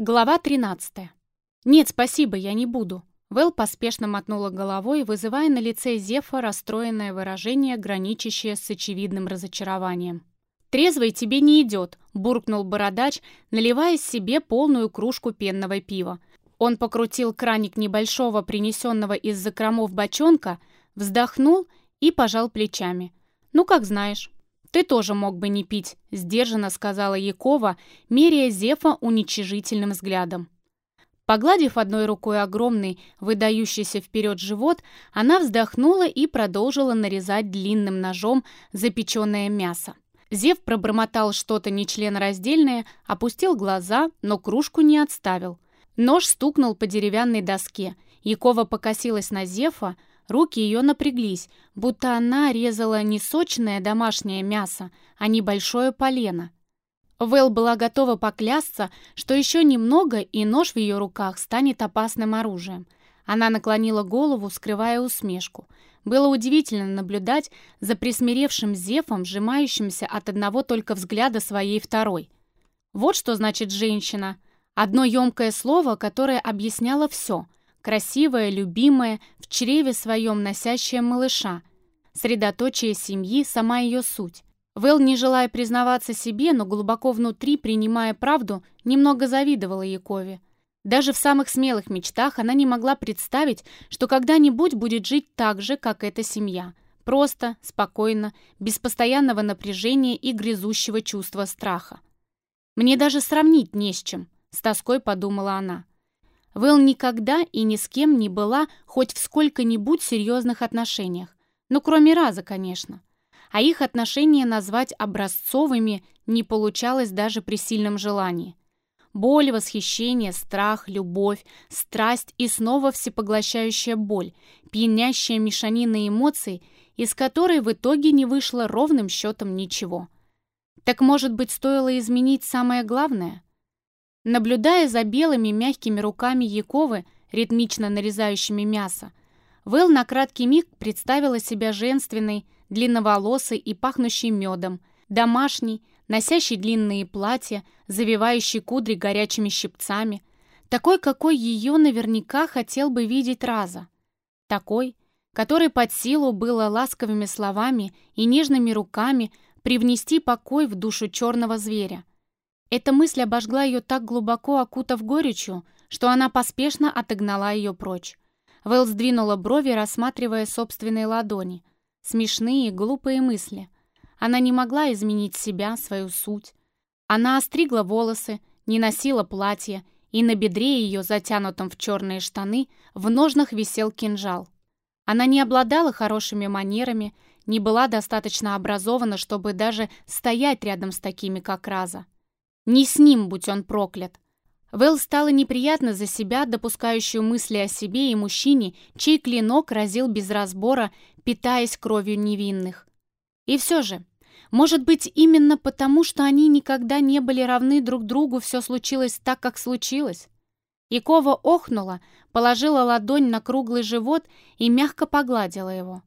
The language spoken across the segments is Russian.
Глава 13. «Нет, спасибо, я не буду». Вэл поспешно мотнула головой, вызывая на лице Зефа расстроенное выражение, граничащее с очевидным разочарованием. «Трезвый тебе не идет», — буркнул бородач, наливая себе полную кружку пенного пива. Он покрутил краник небольшого, принесенного из закромов бочонка, вздохнул и пожал плечами. «Ну, как знаешь». «Ты тоже мог бы не пить», — сдержанно сказала Якова, меряя Зефа уничижительным взглядом. Погладив одной рукой огромный, выдающийся вперед живот, она вздохнула и продолжила нарезать длинным ножом запеченное мясо. Зев пробормотал что-то нечленораздельное, опустил глаза, но кружку не отставил. Нож стукнул по деревянной доске. Якова покосилась на Зефа, Руки ее напряглись, будто она резала не сочное домашнее мясо, а небольшое полено. Вэл была готова поклясться, что еще немного, и нож в ее руках станет опасным оружием. Она наклонила голову, скрывая усмешку. Было удивительно наблюдать за присмиревшим Зефом, сжимающимся от одного только взгляда своей второй. Вот что значит женщина. Одно емкое слово, которое объясняло все — красивая, любимая, в чреве своем носящая малыша. Средоточие семьи, сама ее суть. Вэл, не желая признаваться себе, но глубоко внутри, принимая правду, немного завидовала Якове. Даже в самых смелых мечтах она не могла представить, что когда-нибудь будет жить так же, как эта семья. Просто, спокойно, без постоянного напряжения и грязущего чувства страха. «Мне даже сравнить не с чем», — с тоской подумала она. Вэл никогда и ни с кем не была хоть в сколько-нибудь серьезных отношениях. Ну, кроме раза, конечно. А их отношения назвать образцовыми не получалось даже при сильном желании. Боль, восхищение, страх, любовь, страсть и снова всепоглощающая боль, пьянящая мешанина эмоций, из которой в итоге не вышло ровным счетом ничего. Так, может быть, стоило изменить самое главное? Наблюдая за белыми мягкими руками Яковы, ритмично нарезающими мясо, Вэл на краткий миг представила себя женственной, длинноволосой и пахнущей медом, домашней, носящей длинные платья, завивающей кудри горячими щипцами, такой, какой ее наверняка хотел бы видеть Раза. Такой, который под силу было ласковыми словами и нежными руками привнести покой в душу черного зверя. Эта мысль обожгла ее так глубоко, окутав горечью, что она поспешно отогнала ее прочь. Вэл сдвинула брови, рассматривая собственные ладони. Смешные, глупые мысли. Она не могла изменить себя, свою суть. Она остригла волосы, не носила платье, и на бедре ее, затянутом в черные штаны, в ножнах висел кинжал. Она не обладала хорошими манерами, не была достаточно образована, чтобы даже стоять рядом с такими, как Раза. Не с ним, будь он проклят. Вэл стало неприятно за себя, допускающую мысли о себе и мужчине, чей клинок разил без разбора, питаясь кровью невинных. И все же, может быть, именно потому, что они никогда не были равны друг другу, все случилось так, как случилось? Якова охнула, положила ладонь на круглый живот и мягко погладила его.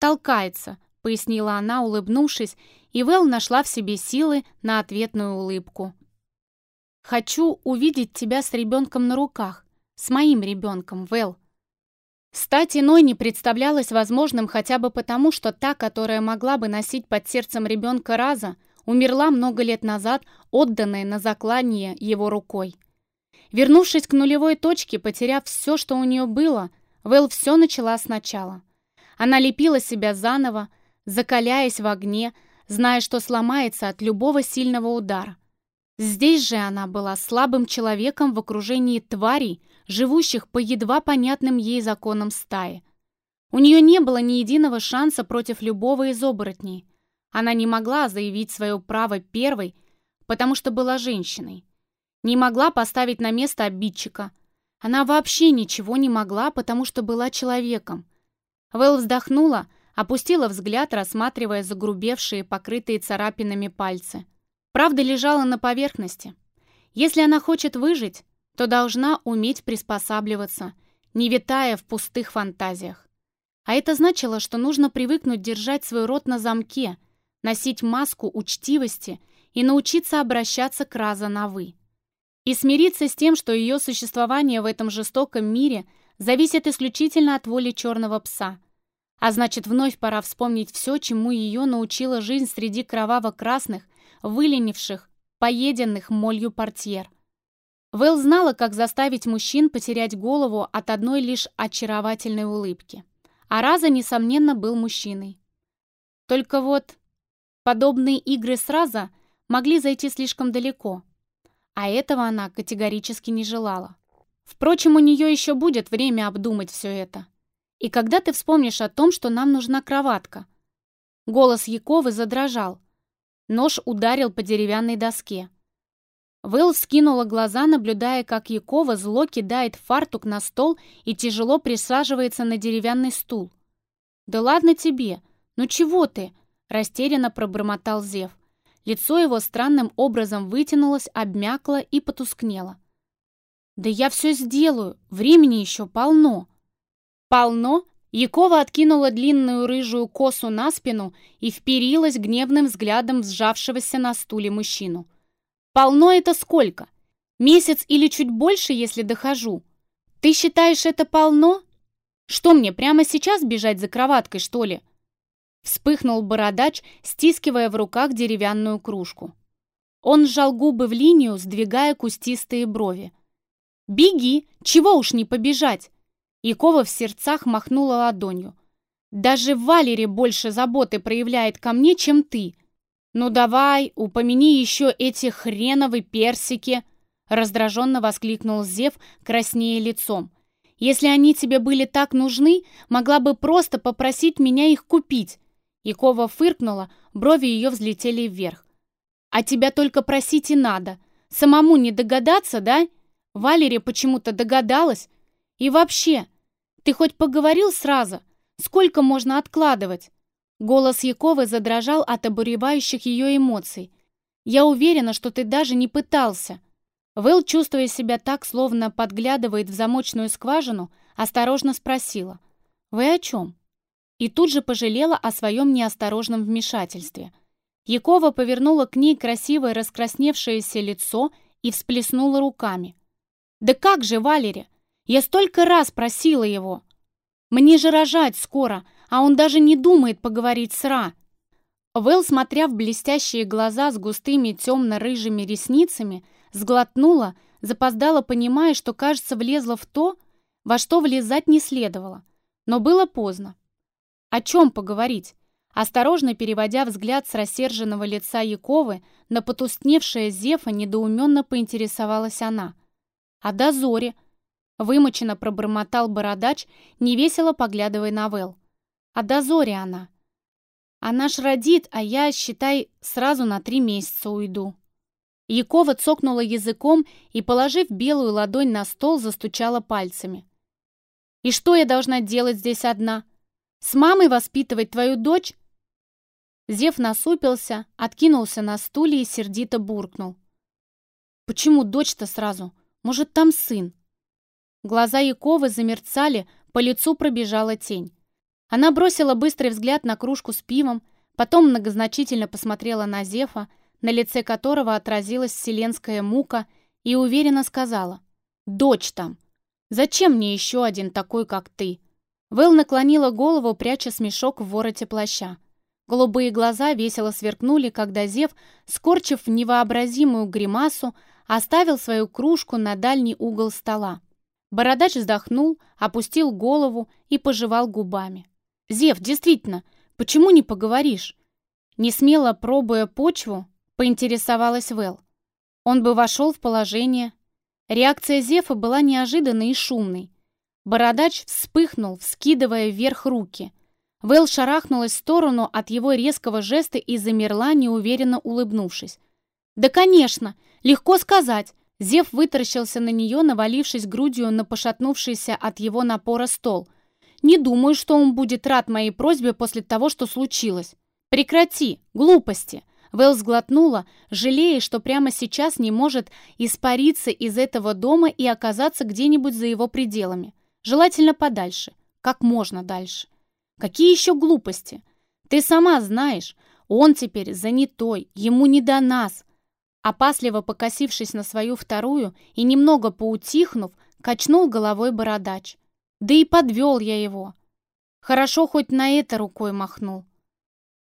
«Толкается», — пояснила она, улыбнувшись, и Вэл нашла в себе силы на ответную улыбку. «Хочу увидеть тебя с ребенком на руках, с моим ребенком, Вэл». Стать иной не представлялось возможным хотя бы потому, что та, которая могла бы носить под сердцем ребенка раза, умерла много лет назад, отданная на заклание его рукой. Вернувшись к нулевой точке, потеряв все, что у нее было, Вэл все начала сначала. Она лепила себя заново, закаляясь в огне, зная, что сломается от любого сильного удара. Здесь же она была слабым человеком в окружении тварей, живущих по едва понятным ей законам стаи. У нее не было ни единого шанса против любого из оборотней. Она не могла заявить свое право первой, потому что была женщиной. Не могла поставить на место обидчика. Она вообще ничего не могла, потому что была человеком. Вэл вздохнула, опустила взгляд, рассматривая загрубевшие, покрытые царапинами пальцы. Правда лежала на поверхности. Если она хочет выжить, то должна уметь приспосабливаться, не витая в пустых фантазиях. А это значило, что нужно привыкнуть держать свой рот на замке, носить маску учтивости и научиться обращаться к раза на «вы». И смириться с тем, что ее существование в этом жестоком мире зависит исключительно от воли черного пса. А значит, вновь пора вспомнить все, чему ее научила жизнь среди кроваво-красных, выленивших, поеденных молью портьер. Вэл знала, как заставить мужчин потерять голову от одной лишь очаровательной улыбки. А Раза, несомненно, был мужчиной. Только вот подобные игры с Раза могли зайти слишком далеко, а этого она категорически не желала. Впрочем, у нее еще будет время обдумать все это. И когда ты вспомнишь о том, что нам нужна кроватка? Голос Яковы задрожал. Нож ударил по деревянной доске. Вэл вскинула глаза, наблюдая, как Якова зло кидает фартук на стол и тяжело присаживается на деревянный стул. «Да ладно тебе! Ну чего ты?» — растерянно пробормотал Зев. Лицо его странным образом вытянулось, обмякло и потускнело. «Да я все сделаю, времени еще полно». «Полно?» Якова откинула длинную рыжую косу на спину и вперилась гневным взглядом сжавшегося на стуле мужчину. «Полно это сколько? Месяц или чуть больше, если дохожу? Ты считаешь это полно? Что мне, прямо сейчас бежать за кроваткой, что ли?» Вспыхнул бородач, стискивая в руках деревянную кружку. Он сжал губы в линию, сдвигая кустистые брови. «Беги! Чего уж не побежать!» Якова в сердцах махнула ладонью. «Даже Валере больше заботы проявляет ко мне, чем ты. Ну давай, упомяни еще эти хреновые персики!» Раздраженно воскликнул Зев, краснее лицом. «Если они тебе были так нужны, могла бы просто попросить меня их купить». Якова фыркнула, брови ее взлетели вверх. «А тебя только просить и надо. Самому не догадаться, да?» Валерия почему-то догадалась. И вообще, ты хоть поговорил сразу? Сколько можно откладывать? Голос Яковы задрожал от обуревающих ее эмоций. Я уверена, что ты даже не пытался. Вэл, чувствуя себя так, словно подглядывает в замочную скважину, осторожно спросила. «Вы о чем?» И тут же пожалела о своем неосторожном вмешательстве. Якова повернула к ней красивое раскрасневшееся лицо и всплеснула руками. Да как же, Валери? Я столько раз просила его. Мне же рожать скоро, а он даже не думает поговорить с Ра. Вэл, смотря в блестящие глаза с густыми темно-рыжими ресницами, сглотнула, запоздала, понимая, что, кажется, влезла в то, во что влезать не следовало. Но было поздно. О чем поговорить? Осторожно переводя взгляд с рассерженного лица Яковы на потускневшее Зефа, недоуменно поинтересовалась она — «О дозоре!» — вымоченно пробормотал бородач, невесело поглядывая на Вэл. «О дозоре она!» «Она ж родит, а я, считай, сразу на три месяца уйду». Якова цокнула языком и, положив белую ладонь на стол, застучала пальцами. «И что я должна делать здесь одна? С мамой воспитывать твою дочь?» Зев насупился, откинулся на стуле и сердито буркнул. «Почему дочь-то сразу? Может, там сын?» Глаза Яковы замерцали, по лицу пробежала тень. Она бросила быстрый взгляд на кружку с пивом, потом многозначительно посмотрела на Зефа, на лице которого отразилась вселенская мука, и уверенно сказала «Дочь там! Зачем мне еще один такой, как ты?» Вэл наклонила голову, пряча смешок в вороте плаща. Голубые глаза весело сверкнули, когда Зев, скорчив невообразимую гримасу, оставил свою кружку на дальний угол стола. Бородач вздохнул, опустил голову и пожевал губами. «Зев, действительно, почему не поговоришь?» Не смело пробуя почву, поинтересовалась Вэл. Он бы вошел в положение. Реакция Зефа была неожиданной и шумной. Бородач вспыхнул, вскидывая вверх руки. Вэл шарахнулась в сторону от его резкого жеста и замерла, неуверенно улыбнувшись. «Да, конечно! Легко сказать!» Зев вытаращился на нее, навалившись грудью на пошатнувшийся от его напора стол. «Не думаю, что он будет рад моей просьбе после того, что случилось. Прекрати! Глупости!» Вэл сглотнула, жалея, что прямо сейчас не может испариться из этого дома и оказаться где-нибудь за его пределами. Желательно подальше. Как можно дальше. Какие еще глупости? Ты сама знаешь, он теперь занятой, ему не до нас. Опасливо покосившись на свою вторую и немного поутихнув, качнул головой бородач. Да и подвел я его. Хорошо хоть на это рукой махнул.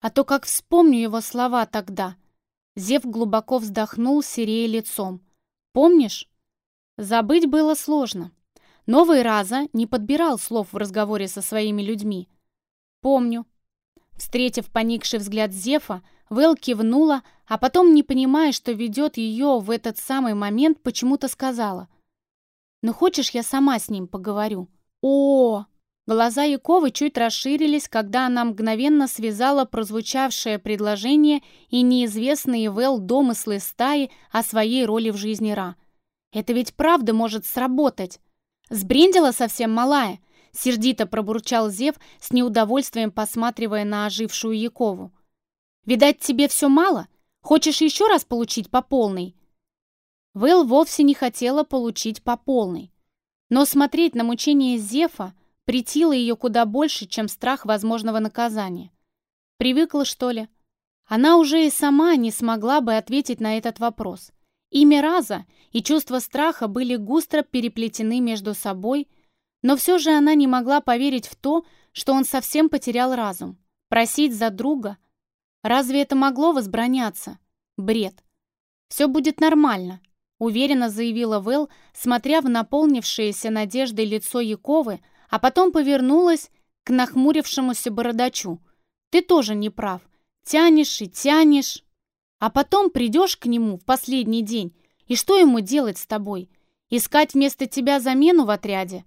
А то как вспомню его слова тогда. Зев глубоко вздохнул, серея лицом. Помнишь? Забыть было сложно. Новый раза не подбирал слов в разговоре со своими людьми. Помню. Встретив поникший взгляд Зефа, Вэл кивнула, а потом, не понимая, что ведет ее в этот самый момент, почему-то сказала. «Ну хочешь, я сама с ним поговорю?» о, Глаза Яковы чуть расширились, когда она мгновенно связала прозвучавшее предложение и неизвестные Вэл домыслы стаи о своей роли в жизни Ра. «Это ведь правда может сработать!» «Сбрендила совсем малая!» Сердито пробурчал Зев, с неудовольствием посматривая на ожившую Якову. Видать, тебе все мало? Хочешь еще раз получить по полной?» Вэл вовсе не хотела получить по полной. Но смотреть на мучение Зефа притило ее куда больше, чем страх возможного наказания. Привыкла, что ли? Она уже и сама не смогла бы ответить на этот вопрос. Имя Раза и чувство страха были густо переплетены между собой, но все же она не могла поверить в то, что он совсем потерял разум. Просить за друга Разве это могло возбраняться? Бред. «Все будет нормально», — уверенно заявила Вэл, смотря в наполнившееся надеждой лицо Яковы, а потом повернулась к нахмурившемуся бородачу. «Ты тоже не прав. Тянешь и тянешь. А потом придешь к нему в последний день, и что ему делать с тобой? Искать вместо тебя замену в отряде?»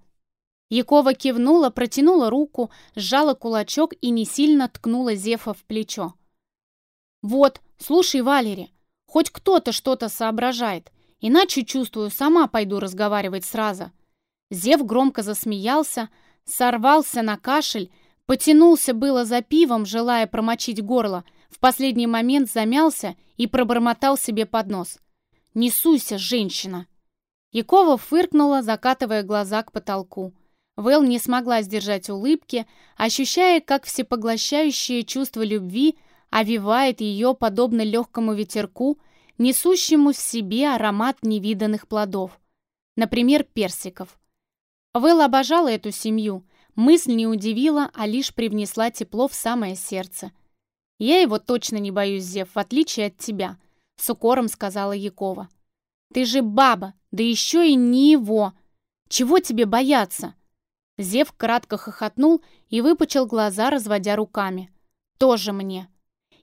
Якова кивнула, протянула руку, сжала кулачок и не сильно ткнула Зефа в плечо. «Вот, слушай, Валери, хоть кто-то что-то соображает, иначе, чувствую, сама пойду разговаривать сразу». Зев громко засмеялся, сорвался на кашель, потянулся было за пивом, желая промочить горло, в последний момент замялся и пробормотал себе под нос. «Не женщина!» Якова фыркнула, закатывая глаза к потолку. Вэл не смогла сдержать улыбки, ощущая, как всепоглощающее чувство любви – овивает ее подобно легкому ветерку, несущему в себе аромат невиданных плодов, например, персиков. Вэл обожала эту семью, мысль не удивила, а лишь привнесла тепло в самое сердце. «Я его точно не боюсь, Зев, в отличие от тебя», — с укором сказала Якова. «Ты же баба, да еще и не его! Чего тебе бояться?» Зев кратко хохотнул и выпучил глаза, разводя руками. «Тоже мне!»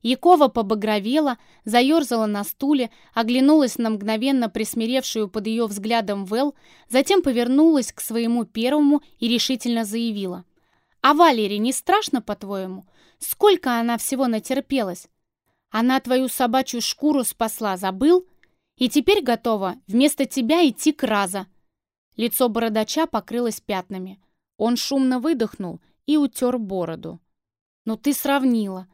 Якова побагровела, заерзала на стуле, оглянулась на мгновенно присмиревшую под ее взглядом Вэл, затем повернулась к своему первому и решительно заявила. «А Валере не страшно, по-твоему? Сколько она всего натерпелась? Она твою собачью шкуру спасла, забыл? И теперь готова вместо тебя идти к Раза». Лицо бородача покрылось пятнами. Он шумно выдохнул и утер бороду. «Ну ты сравнила.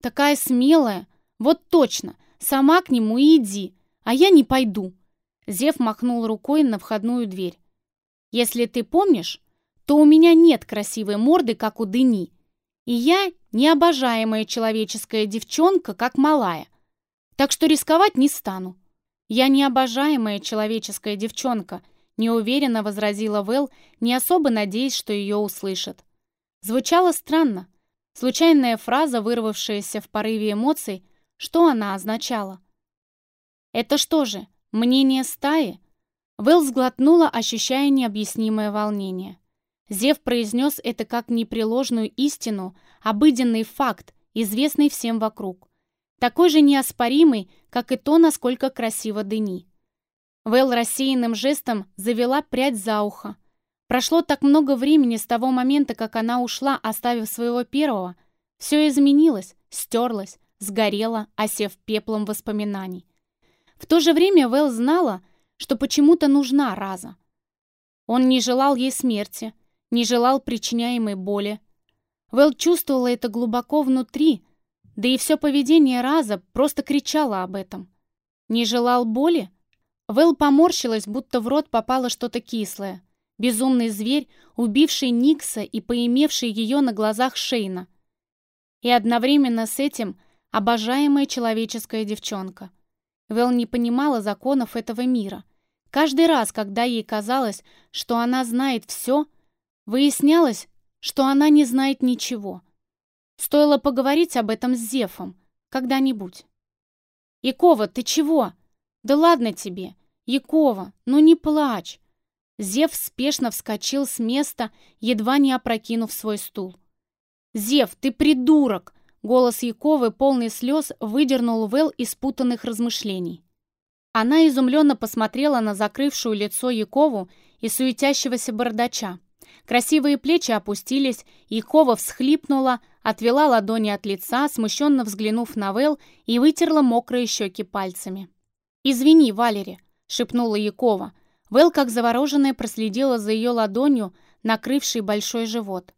Такая смелая. Вот точно. Сама к нему и иди. А я не пойду. Зев махнул рукой на входную дверь. Если ты помнишь, то у меня нет красивой морды, как у Дени. И я необожаемая человеческая девчонка, как малая. Так что рисковать не стану. Я необожаемая человеческая девчонка, неуверенно возразила Вэл, не особо надеясь, что ее услышат. Звучало странно. Случайная фраза, вырвавшаяся в порыве эмоций, что она означала? «Это что же, мнение стаи?» Вэл сглотнула, ощущая необъяснимое волнение. Зев произнес это как непреложную истину, обыденный факт, известный всем вокруг. Такой же неоспоримый, как и то, насколько красиво Дени. Вэл рассеянным жестом завела прядь за ухо, Прошло так много времени с того момента, как она ушла, оставив своего первого. Все изменилось, стерлось, сгорело, осев пеплом воспоминаний. В то же время Вэл знала, что почему-то нужна Раза. Он не желал ей смерти, не желал причиняемой боли. Вэл чувствовала это глубоко внутри, да и все поведение Раза просто кричало об этом. Не желал боли? Вэл поморщилась, будто в рот попало что-то кислое. Безумный зверь, убивший Никса и поимевший ее на глазах Шейна. И одновременно с этим обожаемая человеческая девчонка. Вэл не понимала законов этого мира. Каждый раз, когда ей казалось, что она знает все, выяснялось, что она не знает ничего. Стоило поговорить об этом с Зефом когда-нибудь. «Якова, ты чего?» «Да ладно тебе! Якова, ну не плачь!» Зев спешно вскочил с места, едва не опрокинув свой стул. «Зев, ты придурок!» Голос Яковы, полный слез, выдернул Вэл из путанных размышлений. Она изумленно посмотрела на закрывшую лицо Якову и суетящегося бардача. Красивые плечи опустились, Якова всхлипнула, отвела ладони от лица, смущенно взглянув на Вэл и вытерла мокрые щеки пальцами. «Извини, Валери», — шепнула Якова. Вэл, как завороженная, проследила за ее ладонью, накрывшей большой живот.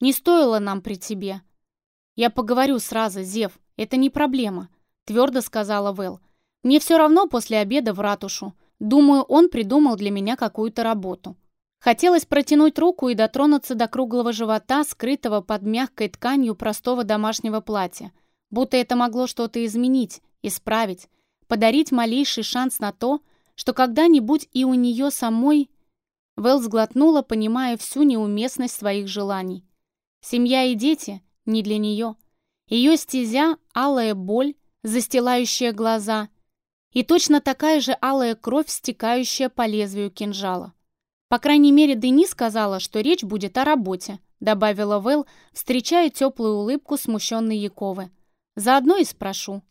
«Не стоило нам при тебе». «Я поговорю сразу, Зев, это не проблема», — твердо сказала Вэл. «Мне все равно после обеда в ратушу. Думаю, он придумал для меня какую-то работу». Хотелось протянуть руку и дотронуться до круглого живота, скрытого под мягкой тканью простого домашнего платья. Будто это могло что-то изменить, исправить, подарить малейший шанс на то, что когда-нибудь и у нее самой... Вэл сглотнула, понимая всю неуместность своих желаний. Семья и дети не для нее. Ее стезя — алая боль, застилающая глаза, и точно такая же алая кровь, стекающая по лезвию кинжала. По крайней мере, Дени сказала, что речь будет о работе, добавила Вэл, встречая теплую улыбку смущенной Яковы. Заодно и спрошу.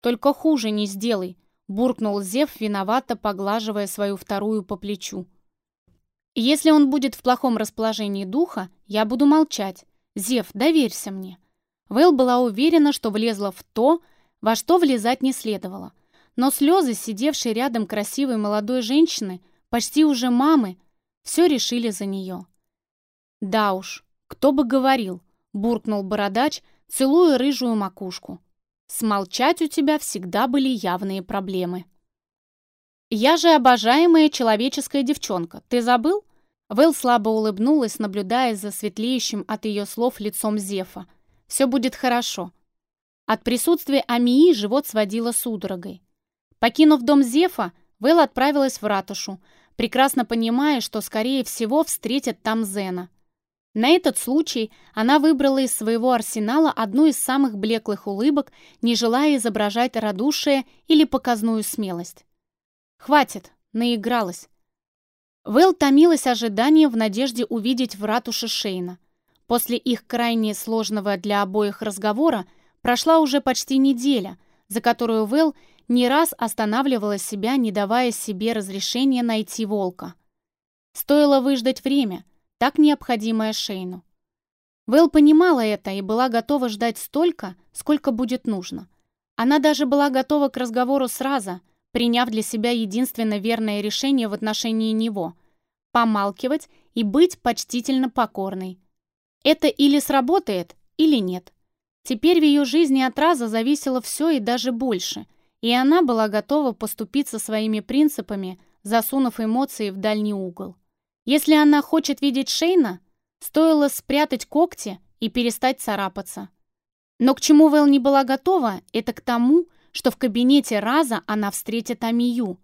Только хуже не сделай, буркнул Зев, виновато поглаживая свою вторую по плечу. Если он будет в плохом расположении духа, я буду молчать. Зев, доверься мне. Вэл была уверена, что влезла в то, во что влезать не следовало. Но слезы, сидевшей рядом красивой молодой женщины, почти уже мамы, все решили за нее. «Да уж, кто бы говорил», — буркнул бородач, целуя рыжую макушку. «Смолчать у тебя всегда были явные проблемы». «Я же обожаемая человеческая девчонка, ты забыл?» Вэл слабо улыбнулась, наблюдая за светлеющим от ее слов лицом Зефа. «Все будет хорошо». От присутствия Амии живот сводило судорогой. Покинув дом Зефа, Вэл отправилась в ратушу, прекрасно понимая, что, скорее всего, встретят там Зена. На этот случай она выбрала из своего арсенала одну из самых блеклых улыбок, не желая изображать радушие или показную смелость. «Хватит, наигралась. Вэл томилась ожиданием в надежде увидеть в ратуше Шейна. После их крайне сложного для обоих разговора прошла уже почти неделя, за которую Вэл не раз останавливала себя, не давая себе разрешения найти волка. Стоило выждать время, так необходимое Шейну. Вэл понимала это и была готова ждать столько, сколько будет нужно. Она даже была готова к разговору сразу, приняв для себя единственно верное решение в отношении него – помалкивать и быть почтительно покорной. Это или сработает, или нет. Теперь в ее жизни от раза зависело все и даже больше, и она была готова поступиться своими принципами, засунув эмоции в дальний угол. Если она хочет видеть Шейна, стоило спрятать когти и перестать царапаться. Но к чему Вэл не была готова, это к тому, что в кабинете Раза она встретит Амию.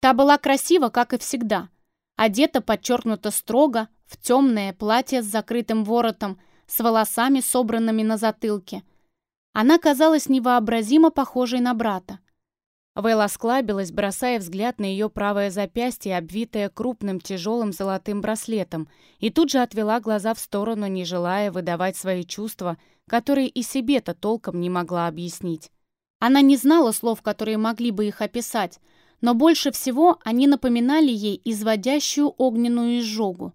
Та была красива, как и всегда. Одета подчеркнуто строго, в темное платье с закрытым воротом, с волосами, собранными на затылке. Она казалась невообразимо похожей на брата. Вэлла склабилась, бросая взгляд на ее правое запястье, обвитое крупным тяжелым золотым браслетом, и тут же отвела глаза в сторону, не желая выдавать свои чувства, которые и себе-то толком не могла объяснить. Она не знала слов, которые могли бы их описать, но больше всего они напоминали ей изводящую огненную изжогу.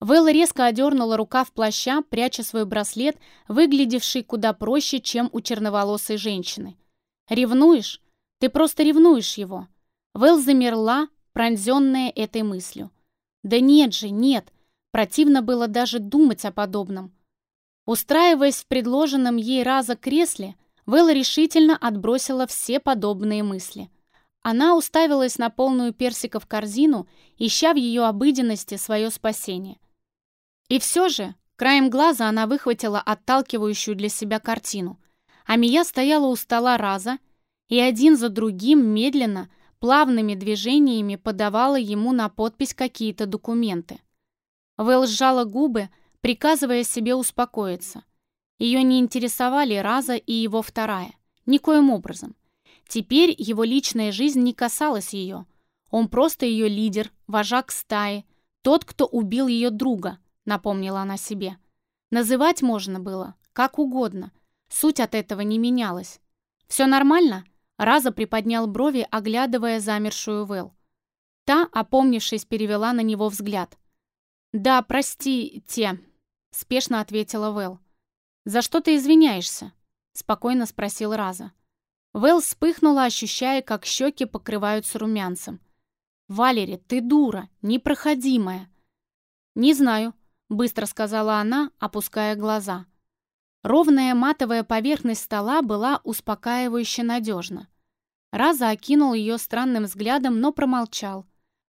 Вэлла резко одернула рукав плаща, пряча свой браслет, выглядевший куда проще, чем у черноволосой женщины. «Ревнуешь? Ты просто ревнуешь его!» Вэл замерла, пронзенная этой мыслью. «Да нет же, нет!» Противно было даже думать о подобном. Устраиваясь в предложенном ей раза кресле, Вэлла решительно отбросила все подобные мысли. Она уставилась на полную персиков корзину, ища в ее обыденности свое спасение. И все же, краем глаза она выхватила отталкивающую для себя картину. Амия стояла у стола раза, и один за другим медленно, плавными движениями подавала ему на подпись какие-то документы. Вэл сжала губы, приказывая себе успокоиться. Ее не интересовали Раза и его вторая. Никоим образом. Теперь его личная жизнь не касалась ее. Он просто ее лидер, вожак стаи, тот, кто убил ее друга, напомнила она себе. Называть можно было, как угодно. Суть от этого не менялась. «Все нормально?» Раза приподнял брови, оглядывая замершую Вэл. Та, опомнившись, перевела на него взгляд. «Да, простите», — спешно ответила Вэл. «За что ты извиняешься?» — спокойно спросил Раза. Вэл вспыхнула, ощущая, как щеки покрываются румянцем. «Валери, ты дура, непроходимая!» «Не знаю», — быстро сказала она, опуская глаза. Ровная матовая поверхность стола была успокаивающе надежна. Раза окинул ее странным взглядом, но промолчал.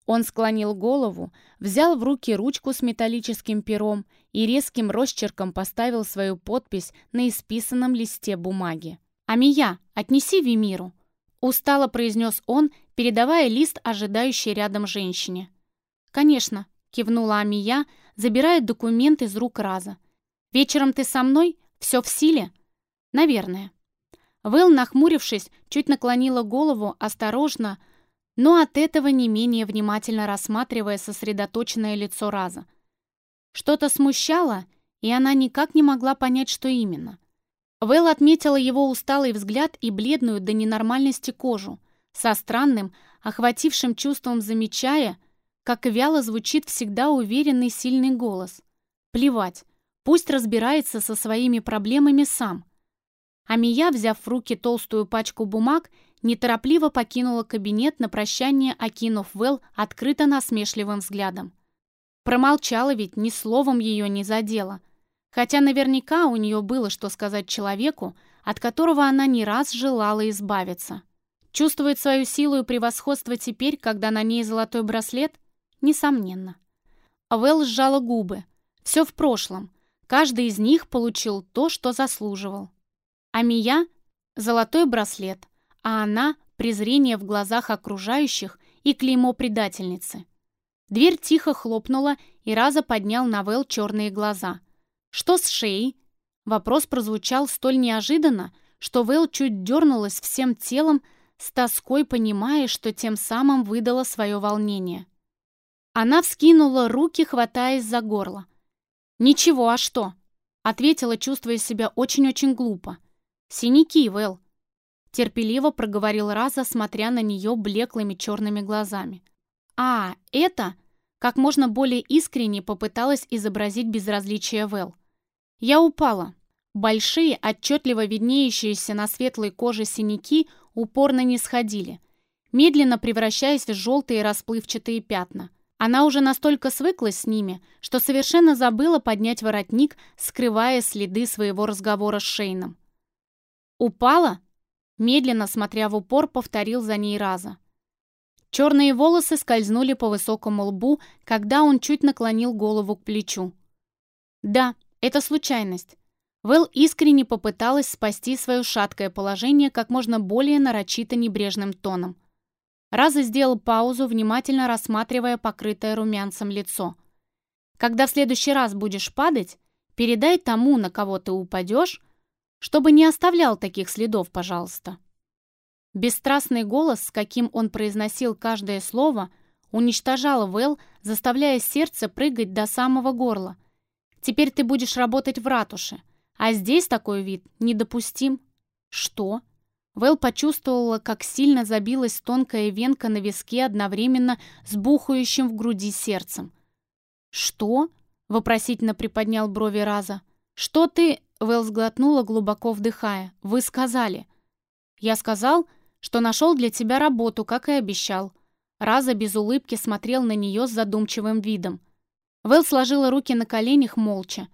Он склонил голову, взял в руки ручку с металлическим пером и резким росчерком поставил свою подпись на исписанном листе бумаги. «Амия, отнеси Вимиру», — устало произнес он, передавая лист ожидающей рядом женщине. «Конечно», — кивнула Амия, забирая документ из рук Раза. «Вечером ты со мной? Все в силе?» «Наверное». Вэл, нахмурившись, чуть наклонила голову, осторожно, но от этого не менее внимательно рассматривая сосредоточенное лицо Раза. Что-то смущало, и она никак не могла понять, что именно. Вэл отметила его усталый взгляд и бледную до ненормальности кожу, со странным, охватившим чувством замечая, как вяло звучит всегда уверенный сильный голос. Плевать, пусть разбирается со своими проблемами сам. А Мия, взяв в руки толстую пачку бумаг, неторопливо покинула кабинет на прощание, окинув Вэл открыто насмешливым взглядом. Промолчала ведь, ни словом ее не задела. Хотя наверняка у нее было что сказать человеку, от которого она не раз желала избавиться. Чувствует свою силу и превосходство теперь, когда на ней золотой браслет? Несомненно. Вэл сжала губы. Все в прошлом. Каждый из них получил то, что заслуживал. А Мия — золотой браслет, а она — презрение в глазах окружающих и клеймо предательницы. Дверь тихо хлопнула, и Раза поднял на Вэл черные глаза. «Что с шеей?» Вопрос прозвучал столь неожиданно, что Вэл чуть дернулась всем телом, с тоской понимая, что тем самым выдала свое волнение. Она вскинула руки, хватаясь за горло. «Ничего, а что?» Ответила, чувствуя себя очень-очень глупо. «Синяки, Вэл!» Терпеливо проговорил Раза, смотря на нее блеклыми черными глазами. «А, это...» Как можно более искренне попыталась изобразить безразличие Вэл. «Я упала». Большие, отчетливо виднеющиеся на светлой коже синяки упорно не сходили, медленно превращаясь в желтые расплывчатые пятна. Она уже настолько свыклась с ними, что совершенно забыла поднять воротник, скрывая следы своего разговора с Шейном. «Упала?» Медленно, смотря в упор, повторил за ней раза. Черные волосы скользнули по высокому лбу, когда он чуть наклонил голову к плечу. «Да, это случайность». Вэл искренне попыталась спасти свое шаткое положение как можно более нарочито небрежным тоном. Раза сделал паузу, внимательно рассматривая покрытое румянцем лицо. «Когда в следующий раз будешь падать, передай тому, на кого ты упадешь, чтобы не оставлял таких следов, пожалуйста». Бесстрастный голос, с каким он произносил каждое слово, уничтожал Вэл, заставляя сердце прыгать до самого горла. «Теперь ты будешь работать в ратуше, а здесь такой вид недопустим». «Что?» Вэл почувствовала, как сильно забилась тонкая венка на виске одновременно с бухающим в груди сердцем. «Что?» — вопросительно приподнял брови Раза. «Что ты...» Вэл сглотнула, глубоко вдыхая. «Вы сказали». «Я сказал, что нашел для тебя работу, как и обещал». Раза без улыбки смотрел на нее с задумчивым видом. Вэл сложила руки на коленях молча,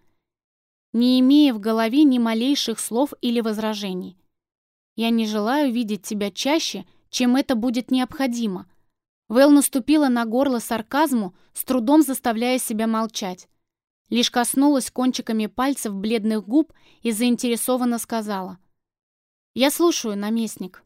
не имея в голове ни малейших слов или возражений. «Я не желаю видеть тебя чаще, чем это будет необходимо». Вэл наступила на горло сарказму, с трудом заставляя себя молчать. Лишь коснулась кончиками пальцев бледных губ и заинтересованно сказала. «Я слушаю, наместник».